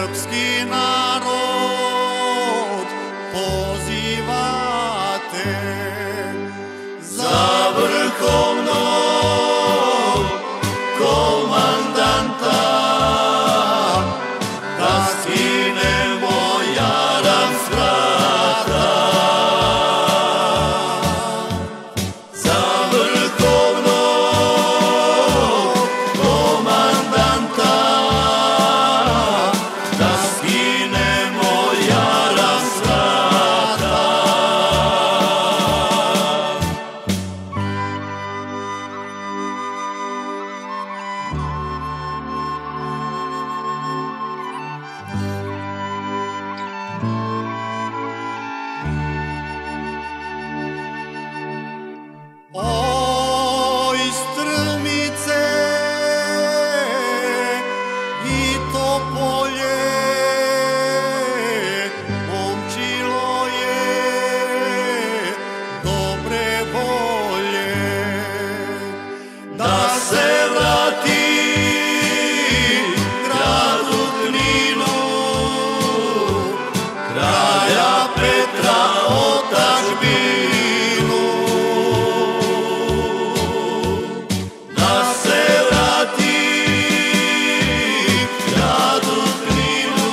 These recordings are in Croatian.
Курбський народ. da se vrati gradu Kninu, kraja Petra otačbinu. Da se vrati gradu Kninu,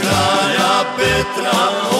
kraja Petra otačbinu.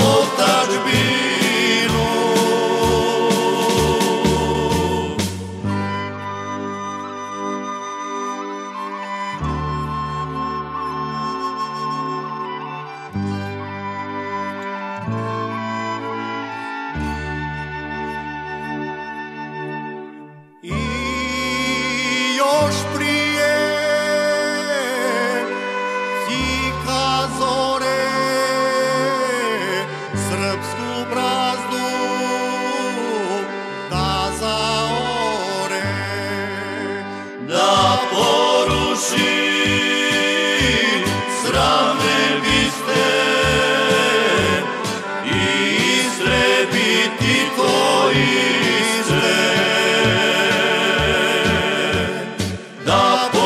The